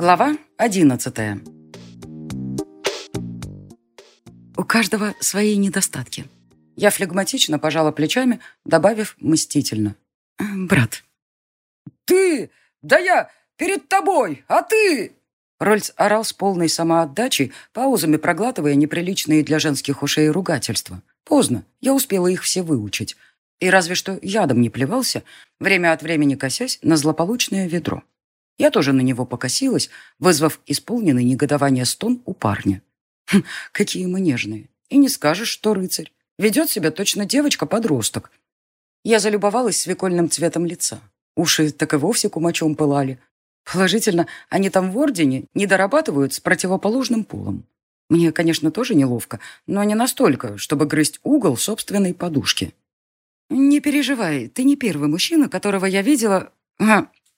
Глава 11 У каждого свои недостатки. Я флегматично пожала плечами, добавив мстительно. «Э, «Брат». «Ты! Да я! Перед тобой! А ты!» Рольц орал с полной самоотдачей, паузами проглатывая неприличные для женских ушей ругательства. Поздно, я успела их все выучить. И разве что ядом не плевался, время от времени косясь на злополучное ведро. Я тоже на него покосилась, вызвав исполненный негодование стон у парня. Хм, какие мы нежные.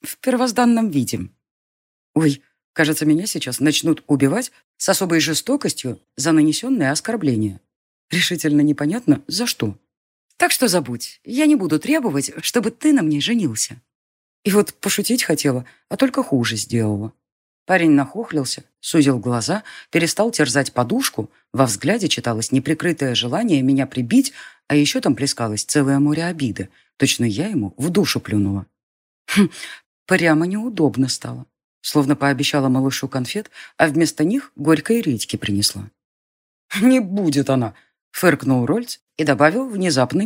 И не скажешь, что рыцарь. Ведет себя точно девочка-подросток. Я залюбовалась свекольным цветом лица. Уши так и вовсе кумачом пылали. Положительно, они там в Ордене не дорабатывают с противоположным полом. Мне, конечно, тоже неловко, но не настолько, чтобы грызть угол собственной подушки. «Не переживай, ты не первый мужчина, которого я видела а, в первозданном виде. Ой, кажется, меня сейчас начнут убивать с особой жестокостью за нанесенное оскорбление. Решительно непонятно, за что. Так что забудь, я не буду требовать, чтобы ты на мне женился. И вот пошутить хотела, а только хуже сделала. Парень нахохлился, сузил глаза, перестал терзать подушку, во взгляде читалось неприкрытое желание меня прибить, а еще там плескалось целое море обиды. Точно я ему в душу плюнула. Хм, Прямо неудобно стало. Словно пообещала малышу конфет, а вместо них горькой редьки принесла. «Не будет она!» — фыркнул Рольц и добавил внезапно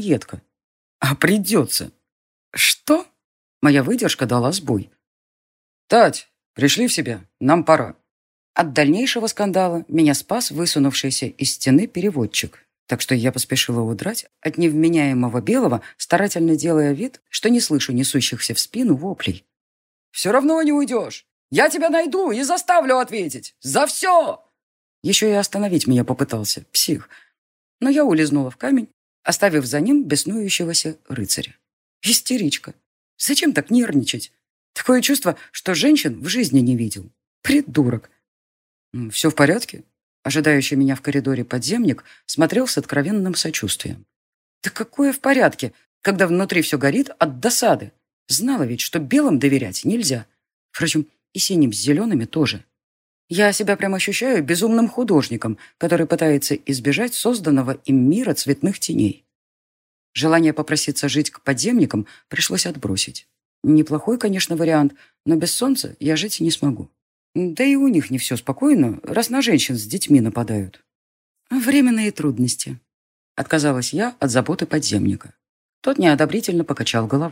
едко. «А придется!» «Что?» Моя выдержка дала сбой. «Тать, пришли в себя, нам пора». От дальнейшего скандала меня спас высунувшийся из стены переводчик, так что я поспешила удрать от невменяемого белого, старательно делая вид, что не слышу несущихся в спину воплей. Все равно не уйдешь. Я тебя найду и заставлю ответить. За все!» Еще и остановить меня попытался, псих. Но я улизнула в камень, оставив за ним беснующегося рыцаря. Истеричка. Зачем так нервничать? Такое чувство, что женщин в жизни не видел. Придурок. «Все в порядке?» Ожидающий меня в коридоре подземник смотрел с откровенным сочувствием. «Да какое в порядке, когда внутри все горит от досады? Знала ведь, что белым доверять нельзя. Впрочем, и синим с зелеными тоже. Я себя прям ощущаю безумным художником, который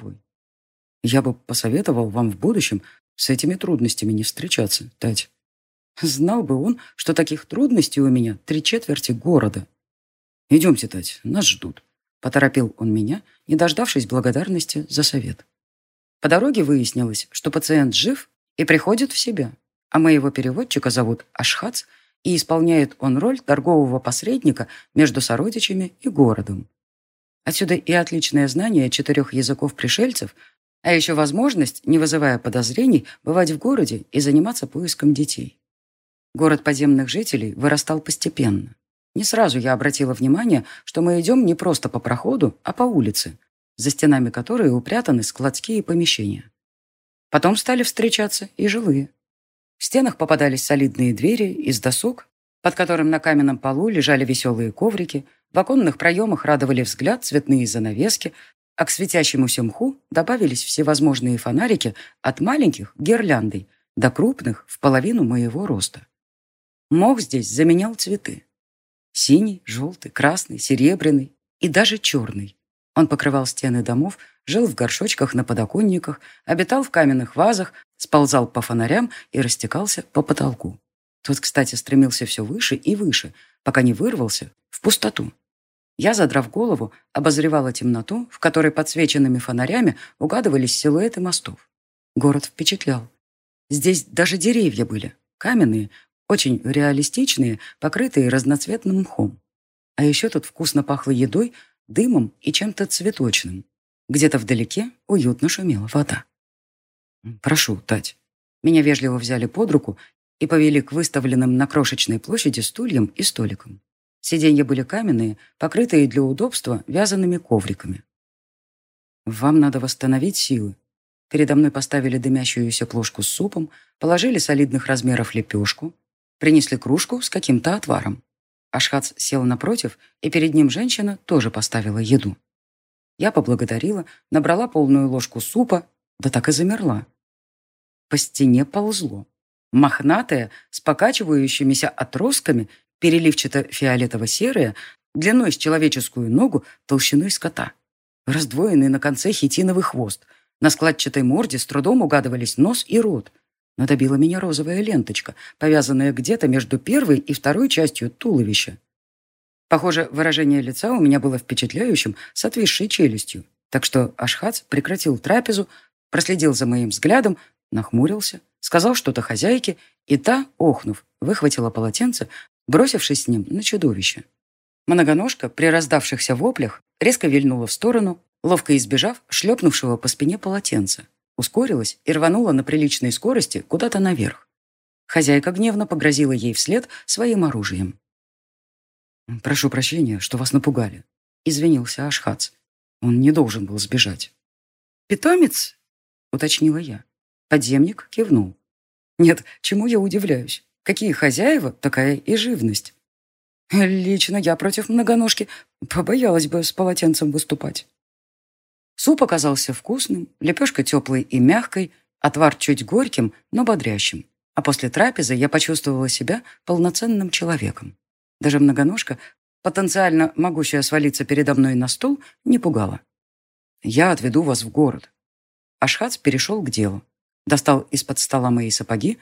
пытается избежать созданного им мира цветных теней. Желание попроситься жить к подземникам пришлось отбросить. Неплохой, конечно, вариант, но без солнца я жить не смогу. Да и у них не все спокойно, раз на женщин с детьми нападают. Временные трудности. Отказалась я от заботы подземника. Тот неодобрительно покачал головой. Я бы посоветовал вам в будущем с этими трудностями не встречаться, Тать. Знал бы он, что таких трудностей у меня три четверти города. Идемте, Тать, нас ждут. Поторопил он меня, не дождавшись благодарности за совет. По дороге выяснилось, что пациент жив и приходит в себя, а моего переводчика зовут Ашхац, и исполняет он роль торгового посредника между сородичами и городом. Отсюда и отличное знание четырех языков пришельцев – а еще возможность, не вызывая подозрений, бывать в городе и заниматься поиском детей. Город подземных жителей вырастал постепенно. Не сразу я обратила внимание, что мы идем не просто по проходу, а по улице, за стенами которой упрятаны складские помещения. Потом стали встречаться и жилые. В стенах попадались солидные двери из досок, под которым на каменном полу лежали веселые коврики, в оконных проемах радовали взгляд цветные занавески а к светящемуся мху добавились всевозможные фонарики от маленьких гирляндой до крупных в половину моего роста. Мох здесь заменял цветы. Синий, желтый, красный, серебряный и даже черный. Он покрывал стены домов, жил в горшочках на подоконниках, обитал в каменных вазах, сползал по фонарям и растекался по потолку. Тот, кстати, стремился все выше и выше, пока не вырвался в пустоту. Я, задрав голову, обозревала темноту, в которой подсвеченными фонарями угадывались силуэты мостов. Город впечатлял. Здесь даже деревья были, каменные, очень реалистичные, покрытые разноцветным мхом. А еще тут вкусно пахло едой, дымом и чем-то цветочным. Где-то вдалеке уютно шумела вода. «Прошу, Тать». Меня вежливо взяли под руку и повели к выставленным на крошечной площади стульям и столикам. Сиденья были каменные, покрытые для удобства вязаными ковриками. «Вам надо восстановить силы», — передо мной поставили дымящуюся плошку с супом, положили солидных размеров лепешку, принесли кружку с каким-то отваром. Ашхац сел напротив, и перед ним женщина тоже поставила еду. Я поблагодарила, набрала полную ложку супа, да так и замерла. По стене ползло. Мохнатое, с переливчато фиолетово серое длиной с человеческую ногу, толщиной с кота, Раздвоенный на конце хитиновый хвост. На складчатой морде с трудом угадывались нос и рот. Надобила меня розовая ленточка, повязанная где-то между первой и второй частью туловища. Похоже, выражение лица у меня было впечатляющим с отвисшей челюстью. Так что Ашхац прекратил трапезу, проследил за моим взглядом, нахмурился, сказал что-то хозяйке, и та, охнув, выхватила полотенце, Бросившись с ним на чудовище. Многоножка, при раздавшихся воплях, резко вильнула в сторону, ловко избежав шлепнувшего по спине полотенца. Ускорилась и рванула на приличной скорости куда-то наверх. Хозяйка гневно погрозила ей вслед своим оружием. «Прошу прощения, что вас напугали», — извинился Ашхац. «Он не должен был сбежать». «Питомец?» — уточнила я. Подземник кивнул. «Нет, чему я удивляюсь? Какие хозяева, такая и живность. Лично я против многоножки побоялась бы с полотенцем выступать. Суп оказался вкусным, лепешка теплой и мягкой, отвар чуть горьким, но бодрящим. А после трапезы я почувствовала себя полноценным человеком. Даже многоножка, потенциально могущая свалиться передо мной на стол, не пугала. «Я отведу вас в город». Ашхац перешел к делу. Достал из-под стола мои сапоги,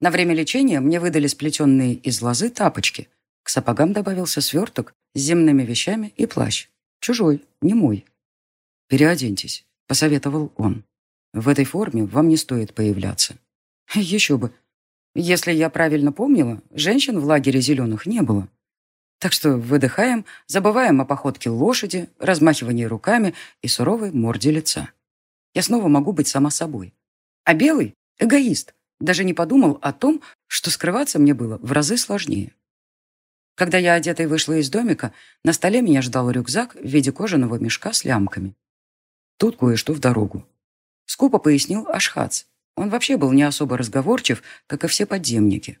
На время лечения мне выдали сплетенные из лозы тапочки. К сапогам добавился сверток с земными вещами и плащ. Чужой, не мой. «Переоденьтесь», — посоветовал он. «В этой форме вам не стоит появляться». «Еще бы. Если я правильно помнила, женщин в лагере зеленых не было. Так что выдыхаем, забываем о походке лошади, размахивании руками и суровой морде лица. Я снова могу быть сама собой. А белый — эгоист. Даже не подумал о том, что скрываться мне было в разы сложнее. Когда я одетой вышла из домика, на столе меня ждал рюкзак в виде кожаного мешка с лямками. Тут кое-что в дорогу. Скупо пояснил Ашхац. Он вообще был не особо разговорчив, как и все подземники.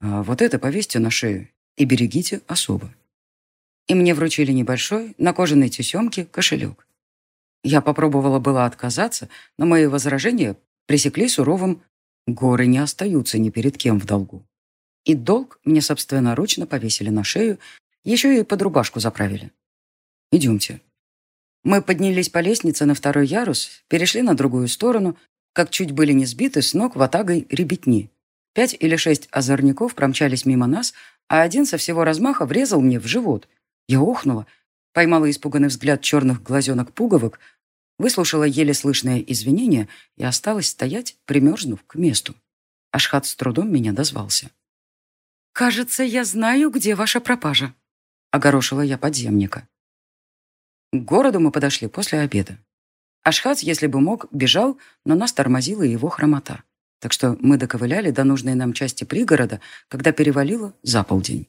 А вот это повесьте на шею и берегите особо. И мне вручили небольшой, на кожаной тесемке, кошелек. Я попробовала было отказаться, но мои возражения пресекли суровым «горы не остаются ни перед кем в долгу». И долг мне собственноручно повесили на шею, еще и под рубашку заправили. «Идемте». Мы поднялись по лестнице на второй ярус, перешли на другую сторону, как чуть были не сбиты с ног ватагой ребятни. Пять или шесть озорников промчались мимо нас, а один со всего размаха врезал мне в живот. Я охнула, поймала испуганный взгляд черных глазенок пуговок, выслушала еле слышное извинение и осталась стоять, примерзнув к месту. Ашхат с трудом меня дозвался. «Кажется, я знаю, где ваша пропажа», — огорошила я подземника. К городу мы подошли после обеда. Ашхат, если бы мог, бежал, но нас тормозила его хромота так что мы доковыляли до нужной нам части пригорода, когда перевалило за полдень.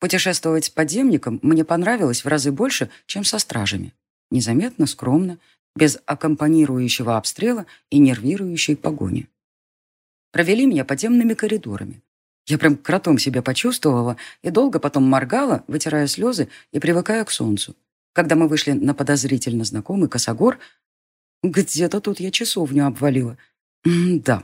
Путешествовать с подземником мне понравилось в разы больше, чем со стражами. Незаметно, скромно, без аккомпанирующего обстрела и нервирующей погони. Провели меня подземными коридорами. Я прям кротом себя почувствовала и долго потом моргала, вытирая слезы и привыкая к солнцу. Когда мы вышли на подозрительно знакомый косогор, где-то тут я часовню обвалила. М да.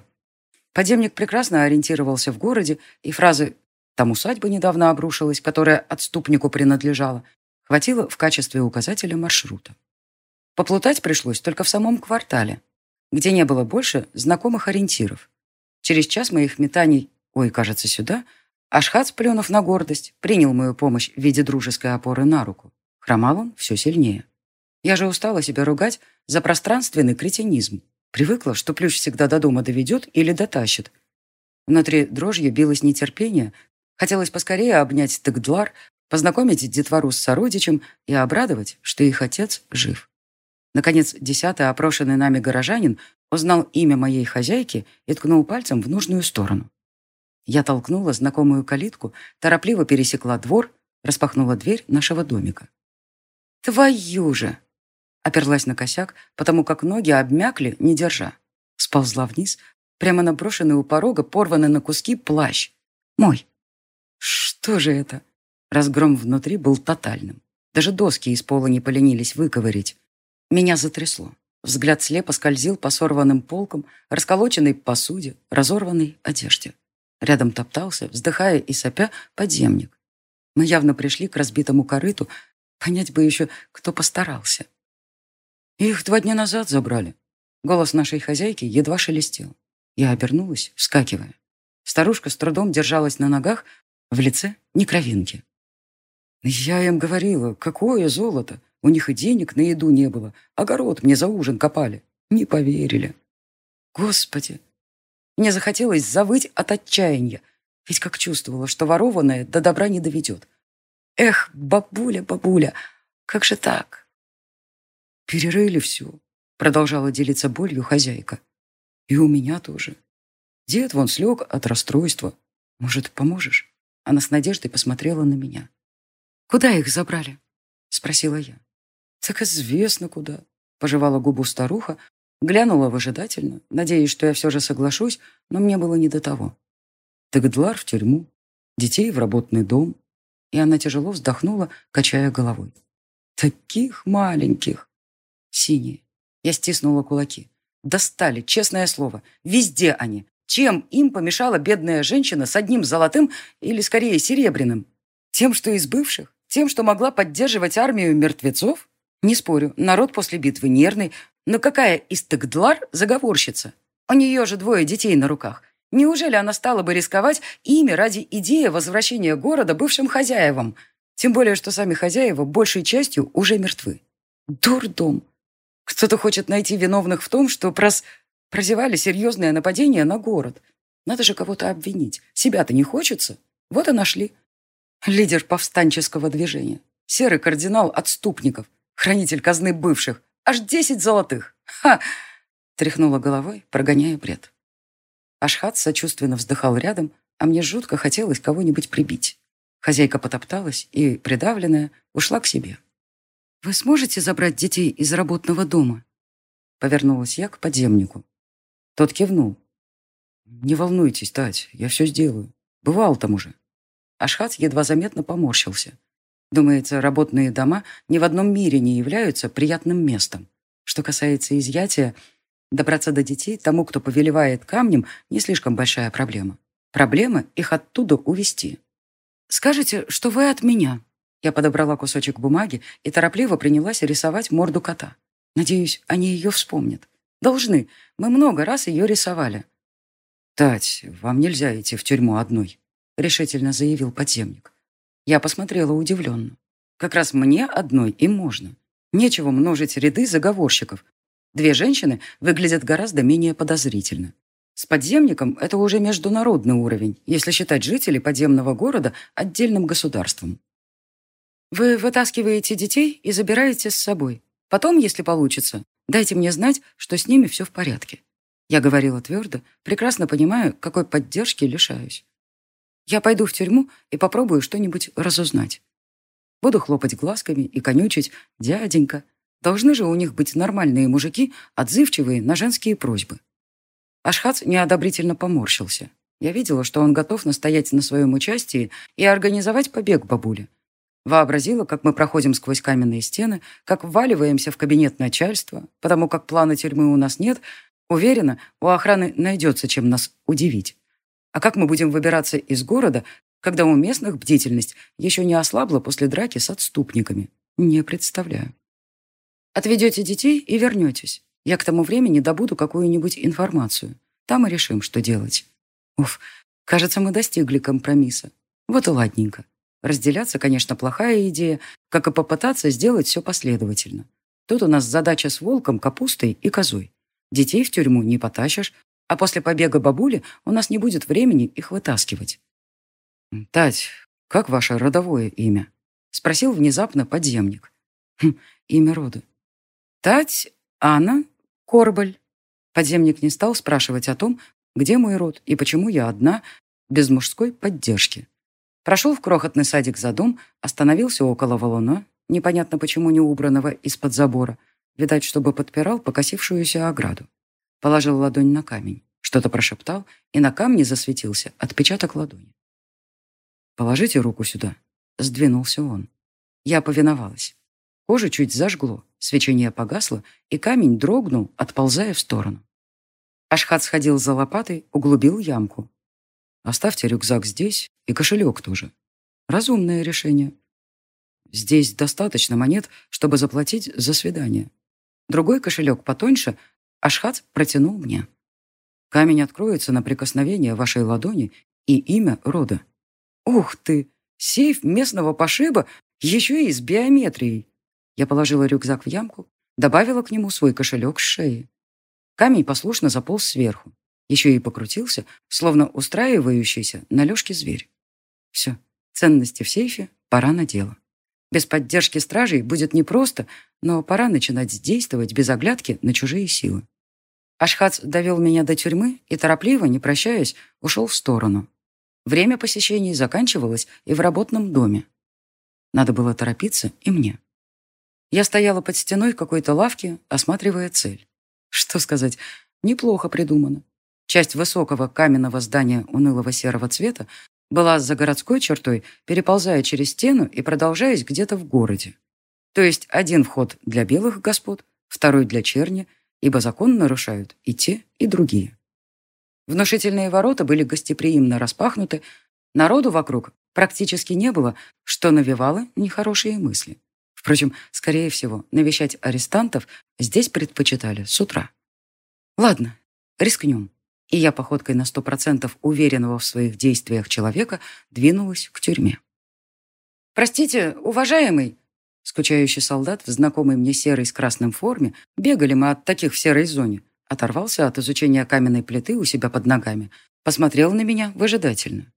Подземник прекрасно ориентировался в городе, и фразы «там усадьба недавно обрушилась, которая отступнику принадлежала» хватило в качестве указателя маршрута. Поплутать пришлось только в самом квартале, где не было больше знакомых ориентиров. Через час моих метаний, ой, кажется, сюда, Ашхат, сплюнув на гордость, принял мою помощь в виде дружеской опоры на руку. Хромал он все сильнее. Я же устала себя ругать за пространственный кретинизм. Привыкла, что плющ всегда до дома доведет или дотащит. Внутри дрожью билось нетерпение. Хотелось поскорее обнять Тыгдлар, познакомить детвору с сородичем и обрадовать, что их отец жив. Наконец, десятый опрошенный нами горожанин, узнал имя моей хозяйки и ткнул пальцем в нужную сторону. Я толкнула знакомую калитку, торопливо пересекла двор, распахнула дверь нашего домика. «Твою же!» Оперлась на косяк, потому как ноги обмякли, не держа. Сползла вниз, прямо на брошенный у порога, порванный на куски плащ. Мой. Что же это? Разгром внутри был тотальным. Даже доски из пола не поленились выковырить меня затрясло. Взгляд слепо скользил по сорванным полкам, расколоченной посуде, разорванной одежде. Рядом топтался, вздыхая и сопя, подземник. Мы явно пришли к разбитому корыту, понять бы еще, кто постарался. «Их два дня назад забрали». Голос нашей хозяйки едва шелестел. Я обернулась, вскакивая. Старушка с трудом держалась на ногах, в лице — ни кровинки. «Я им говорила, какое золото! У них и денег на еду не было. Огород мне за ужин копали. Не поверили. Господи, мне захотелось завыть от отчаяния, ведь как чувствовала, что ворованное до добра не доведет. Эх, бабуля, бабуля, как же так? Перерыли все, продолжала делиться болью хозяйка. И у меня тоже. Дед вон слег от расстройства. Может, поможешь? Она с надеждой посмотрела на меня. «Куда их забрали?» — спросила я. «Так известно куда», — пожевала губу старуха, Глянула выжидательно, надеясь, что я все же соглашусь, но мне было не до того. Тегдлар в тюрьму, детей в работный дом. И она тяжело вздохнула, качая головой. Таких маленьких. Синие. Я стиснула кулаки. Достали, честное слово. Везде они. Чем им помешала бедная женщина с одним золотым или, скорее, серебряным? Тем, что из бывших? Тем, что могла поддерживать армию мертвецов? Не спорю, народ после битвы нервный, но какая из Тегдлар заговорщица? У нее же двое детей на руках. Неужели она стала бы рисковать ими ради идеи возвращения города бывшим хозяевам? Тем более, что сами хозяева большей частью уже мертвы. Дурдом. Кто-то хочет найти виновных в том, что прос... прозевали серьезное нападение на город. Надо же кого-то обвинить. Себя-то не хочется. Вот и нашли. Лидер повстанческого движения. Серый кардинал отступников. Хранитель казны бывших. Аж десять золотых. Ха!» Тряхнула головой, прогоняя бред. Ашхат сочувственно вздыхал рядом, а мне жутко хотелось кого-нибудь прибить. Хозяйка потопталась и, придавленная, ушла к себе. «Вы сможете забрать детей из работного дома?» Повернулась я к подземнику. Тот кивнул. «Не волнуйтесь, Тать, я все сделаю. Бывал там уже». Ашхат едва заметно поморщился. Думается, работные дома ни в одном мире не являются приятным местом. Что касается изъятия, добраться до детей тому, кто повелевает камнем, не слишком большая проблема. Проблема их оттуда увести. «Скажите, что вы от меня?» Я подобрала кусочек бумаги и торопливо принялась рисовать морду кота. Надеюсь, они ее вспомнят. Должны. Мы много раз ее рисовали. «Тать, вам нельзя идти в тюрьму одной», — решительно заявил подземник. Я посмотрела удивленно. Как раз мне одной и можно. Нечего множить ряды заговорщиков. Две женщины выглядят гораздо менее подозрительно. С подземником это уже международный уровень, если считать жителей подземного города отдельным государством. Вы вытаскиваете детей и забираете с собой. Потом, если получится, дайте мне знать, что с ними все в порядке. Я говорила твердо, прекрасно понимаю, какой поддержки лишаюсь. Я пойду в тюрьму и попробую что-нибудь разузнать. Буду хлопать глазками и конючить «дяденька». Должны же у них быть нормальные мужики, отзывчивые на женские просьбы. Ашхац неодобрительно поморщился. Я видела, что он готов настоять на своем участии и организовать побег бабули. Вообразила, как мы проходим сквозь каменные стены, как вваливаемся в кабинет начальства, потому как плана тюрьмы у нас нет. Уверена, у охраны найдется, чем нас удивить. А как мы будем выбираться из города, когда у местных бдительность еще не ослабла после драки с отступниками? Не представляю. Отведете детей и вернетесь. Я к тому времени добуду какую-нибудь информацию. Там и решим, что делать. Уф, кажется, мы достигли компромисса. Вот и ладненько. Разделяться, конечно, плохая идея, как и попытаться сделать все последовательно. Тут у нас задача с волком, капустой и козой. Детей в тюрьму не потащишь, а после побега бабули у нас не будет времени их вытаскивать. «Тать, как ваше родовое имя?» — спросил внезапно подземник. Хм, имя рода. «Тать Анна Корбаль». Подземник не стал спрашивать о том, где мой род и почему я одна, без мужской поддержки. Прошел в крохотный садик за дом, остановился около валуна, непонятно почему не убранного из-под забора, видать, чтобы подпирал покосившуюся ограду. Положил ладонь на камень, что-то прошептал, и на камне засветился отпечаток ладони. «Положите руку сюда», — сдвинулся он. Я повиновалась. Кожа чуть зажгло, свечение погасло, и камень дрогнул, отползая в сторону. Ашхат сходил за лопатой, углубил ямку. «Оставьте рюкзак здесь и кошелек тоже. Разумное решение. Здесь достаточно монет, чтобы заплатить за свидание. Другой кошелек потоньше Ашхат протянул мне. Камень откроется на прикосновение вашей ладони и имя рода. Ух ты! Сейф местного пошиба еще и с биометрией. Я положила рюкзак в ямку, добавила к нему свой кошелек с шеи. Камень послушно заполз сверху. Еще и покрутился, словно устраивающийся на лёжке зверь. Все, ценности в сейфе, пора на дело. Без поддержки стражей будет непросто, но пора начинать действовать без оглядки на чужие силы. Ашхац довел меня до тюрьмы и, торопливо, не прощаясь, ушел в сторону. Время посещений заканчивалось и в работном доме. Надо было торопиться и мне. Я стояла под стеной какой-то лавки, осматривая цель. Что сказать, неплохо придумано. Часть высокого каменного здания унылого серого цвета была за городской чертой, переползая через стену и продолжаясь где-то в городе. То есть один вход для белых господ, второй для черни, ибо закон нарушают и те, и другие. Внушительные ворота были гостеприимно распахнуты, народу вокруг практически не было, что навевало нехорошие мысли. Впрочем, скорее всего, навещать арестантов здесь предпочитали с утра. Ладно, рискнем. И я походкой на сто процентов уверенного в своих действиях человека двинулась к тюрьме. «Простите, уважаемый!» Скучающий солдат в знакомой мне серой с красным форме, бегали мы от таких в серой зоне, оторвался от изучения каменной плиты у себя под ногами, посмотрел на меня выжидательно.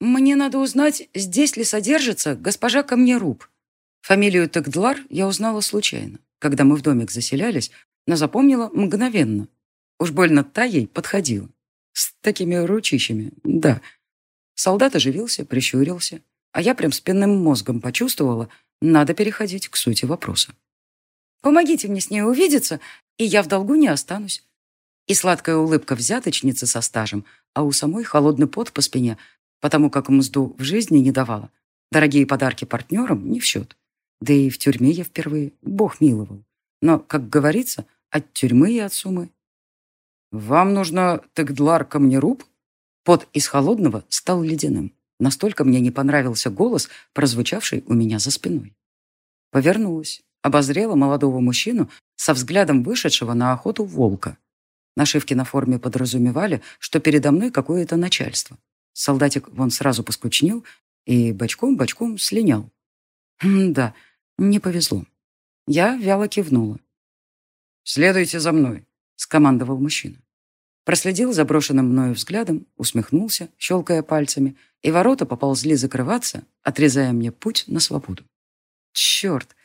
«Мне надо узнать, здесь ли содержится госпожа Камнеруб». Фамилию Тегдлар я узнала случайно, когда мы в домик заселялись, но запомнила мгновенно. Уж больно та ей подходила. С такими ручищами, да. Солдат оживился, прищурился, а я прям спинным мозгом почувствовала, надо переходить к сути вопроса. Помогите мне с ней увидеться, и я в долгу не останусь. И сладкая улыбка взяточницы со стажем, а у самой холодный пот по спине, потому как мзду в жизни не давала. Дорогие подарки партнерам не в счет. Да и в тюрьме я впервые, бог миловал. Но, как говорится, от тюрьмы и от сумы. «Вам нужно ко мне руб? Пот из холодного стал ледяным. Настолько мне не понравился голос, прозвучавший у меня за спиной. Повернулась, обозрела молодого мужчину со взглядом вышедшего на охоту волка. Нашивки на форме подразумевали, что передо мной какое-то начальство. Солдатик вон сразу поскучнел и бочком-бочком слинял. М да, не повезло. Я вяло кивнула. «Следуйте за мной», — скомандовал мужчина. Проследил заброшенным мною взглядом, усмехнулся, щелкая пальцами, и ворота поползли закрываться, отрезая мне путь на свободу. Черт!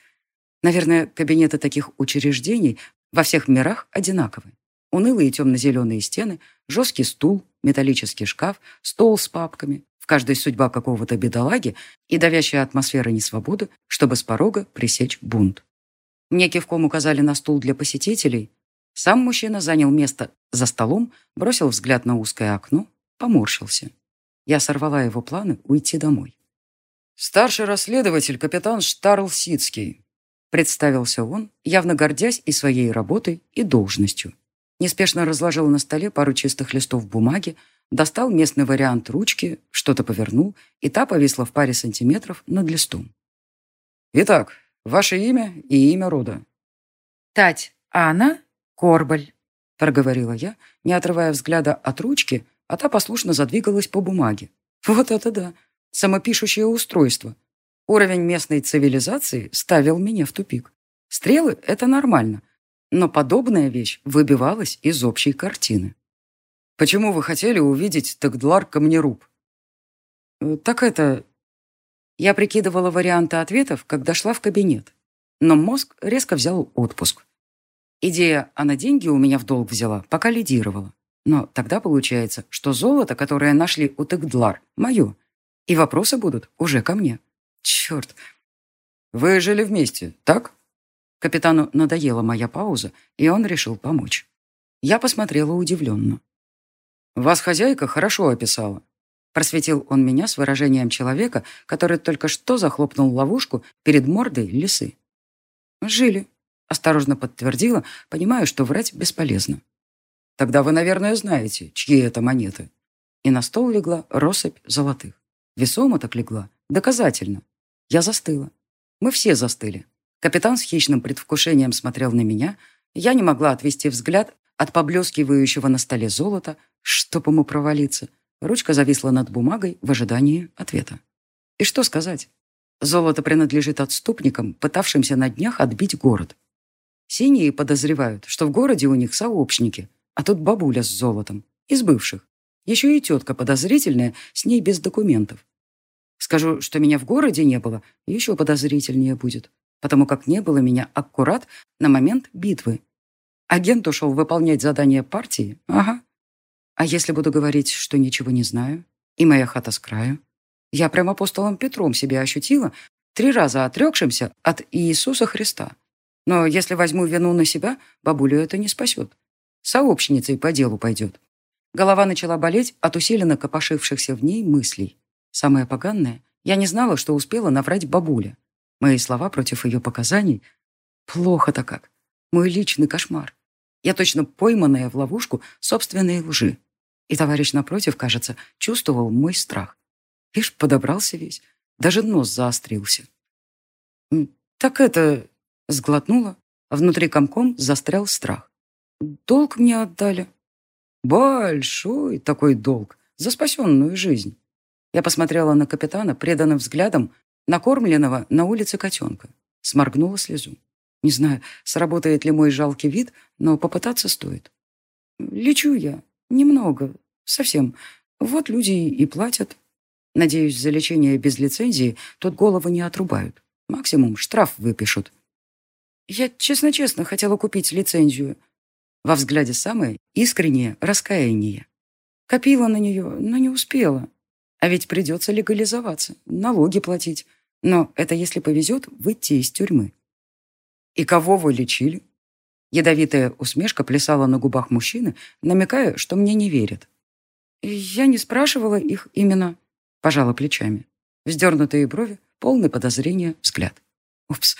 Наверное, кабинеты таких учреждений во всех мирах одинаковы. Унылые темно-зеленые стены, жесткий стул, металлический шкаф, стол с папками, в каждой судьба какого-то бедолаги и давящая атмосфера несвободы, чтобы с порога пресечь бунт. Мне кивком указали на стул для посетителей. Сам мужчина занял место за столом, бросил взгляд на узкое окно, поморщился. Я сорвала его планы уйти домой. «Старший расследователь капитан Штарл Сицкий», представился он, явно гордясь и своей работой, и должностью. Неспешно разложил на столе пару чистых листов бумаги, достал местный вариант ручки, что-то повернул, и та повисла в паре сантиметров над листом. «Итак, ваше имя и имя рода?» «Тать Анна Корбаль», — проговорила я, не отрывая взгляда от ручки, а та послушно задвигалась по бумаге. «Вот это да! Самопишущее устройство!» Уровень местной цивилизации ставил меня в тупик. Стрелы — это нормально, но подобная вещь выбивалась из общей картины. «Почему вы хотели увидеть Тагдлар Камнеруб?» «Э, «Так это...» Я прикидывала варианты ответов, когда шла в кабинет. Но мозг резко взял отпуск. Идея «а на деньги у меня в долг взяла» пока лидировала. Но тогда получается, что золото, которое нашли у Тегдлар, мое. И вопросы будут уже ко мне. Черт. Вы жили вместе, так? Капитану надоела моя пауза, и он решил помочь. Я посмотрела удивленно. «Вас хозяйка хорошо описала». Просветил он меня с выражением человека, который только что захлопнул ловушку перед мордой лисы. «Жили», — осторожно подтвердила, понимая, что врать бесполезно. «Тогда вы, наверное, знаете, чьи это монеты». И на стол легла россыпь золотых. Весомо так легла, доказательно. Я застыла. Мы все застыли. Капитан с хищным предвкушением смотрел на меня. Я не могла отвести взгляд от поблескивающего на столе золота, чтоб ему провалиться. Ручка зависла над бумагой в ожидании ответа. И что сказать? Золото принадлежит отступникам, пытавшимся на днях отбить город. Синие подозревают, что в городе у них сообщники, а тут бабуля с золотом, из бывших. Еще и тетка подозрительная, с ней без документов. Скажу, что меня в городе не было, еще подозрительнее будет, потому как не было меня аккурат на момент битвы. Агент ушел выполнять задание партии, ага, а если буду говорить, что ничего не знаю, и моя хата с краю? Я прямо апостолом Петром себя ощутила, три раза отрекшимся от Иисуса Христа. Но если возьму вину на себя, бабулю это не спасет. Сообщницей по делу пойдет. Голова начала болеть от усиленно копошившихся в ней мыслей. Самое поганное, я не знала, что успела наврать бабуле. Мои слова против ее показаний — плохо-то как. Мой личный кошмар. Я точно пойманная в ловушку собственной лжи. И товарищ напротив, кажется, чувствовал мой страх. Ишь, подобрался весь, даже нос заострился. «Так это...» — сглотнула, а внутри комком застрял страх. «Долг мне отдали». «Большой такой долг за спасенную жизнь». Я посмотрела на капитана преданным взглядом, накормленного на улице котенка. Сморгнула слезу. Не знаю, сработает ли мой жалкий вид, но попытаться стоит. Лечу я, Немного. Совсем. Вот люди и платят. Надеюсь, за лечение без лицензии тут голову не отрубают. Максимум штраф выпишут. Я честно-честно хотела купить лицензию. Во взгляде самое искреннее раскаяние. Копила на нее, но не успела. А ведь придется легализоваться, налоги платить. Но это если повезет выйти из тюрьмы. И кого вы лечили? Ядовитая усмешка плясала на губах мужчины, намекая, что мне не верят. «Я не спрашивала их именно...» Пожала плечами. Вздернутые брови, полный подозрения взгляд. «Упс,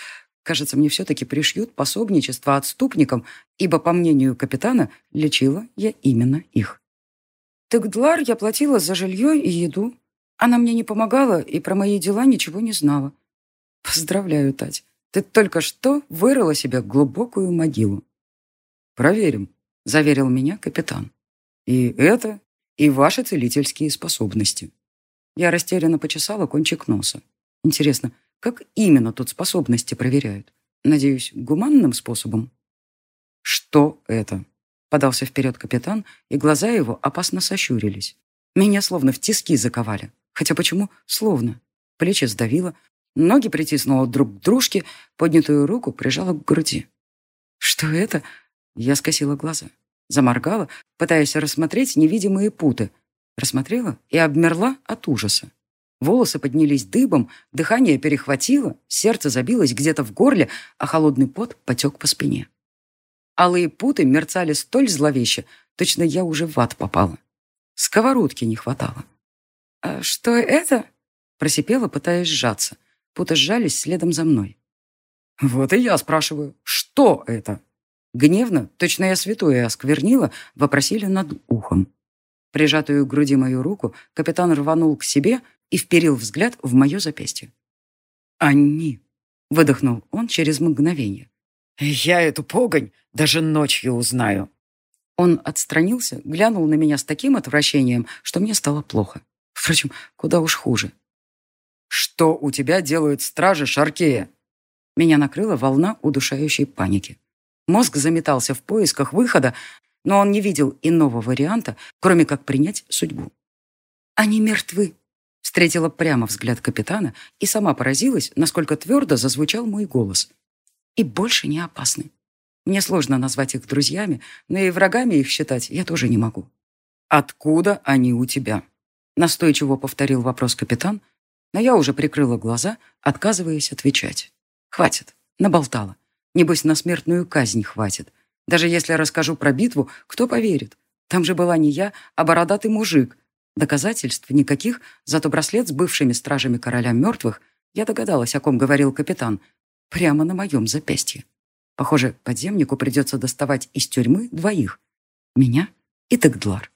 Кажется, мне все-таки пришьют пособничество отступникам, ибо, по мнению капитана, лечила я именно их. Тыгдлар я платила за жилье и еду. Она мне не помогала и про мои дела ничего не знала. Поздравляю, Тать. Ты только что вырыла себе глубокую могилу. Проверим, заверил меня капитан. И это, и ваши целительские способности. Я растерянно почесала кончик носа. Интересно, как именно тут способности проверяют? Надеюсь, гуманным способом? Что это? Подался вперед капитан, и глаза его опасно сощурились. Меня словно в тиски заковали. Хотя почему словно? Плечи сдавило, Ноги притиснула друг к дружке, поднятую руку прижала к груди. «Что это?» Я скосила глаза. Заморгала, пытаясь рассмотреть невидимые путы. Рассмотрела и обмерла от ужаса. Волосы поднялись дыбом, дыхание перехватило, сердце забилось где-то в горле, а холодный пот потек по спине. Алые путы мерцали столь зловеще, точно я уже в ад попала. Сковородки не хватало. «А что это?» — просипела, пытаясь сжаться. Путы сжались следом за мной. «Вот и я спрашиваю, что это?» Гневно, точно я святое осквернила, вопросили над ухом. Прижатую к груди мою руку капитан рванул к себе — и вперил взгляд в мое запястье. «Они!» — выдохнул он через мгновение. «Я эту погонь даже ночью узнаю!» Он отстранился, глянул на меня с таким отвращением, что мне стало плохо. Впрочем, куда уж хуже. «Что у тебя делают стражи Шаркея?» Меня накрыла волна удушающей паники. Мозг заметался в поисках выхода, но он не видел иного варианта, кроме как принять судьбу. «Они мертвы», встретила прямо взгляд капитана и сама поразилась, насколько твердо зазвучал мой голос. И больше не опасны. Мне сложно назвать их друзьями, но и врагами их считать я тоже не могу. «Откуда они у тебя?» Настойчиво повторил вопрос капитан, но я уже прикрыла глаза, отказываясь отвечать. «Хватит. Наболтала. Небось, на смертную казнь хватит. Даже если расскажу про битву, кто поверит? Там же была не я, а бородатый мужик, Доказательств никаких, зато браслет с бывшими стражами короля мертвых, я догадалась, о ком говорил капитан, прямо на моем запястье. Похоже, подземнику придется доставать из тюрьмы двоих. Меня и Тегдлар.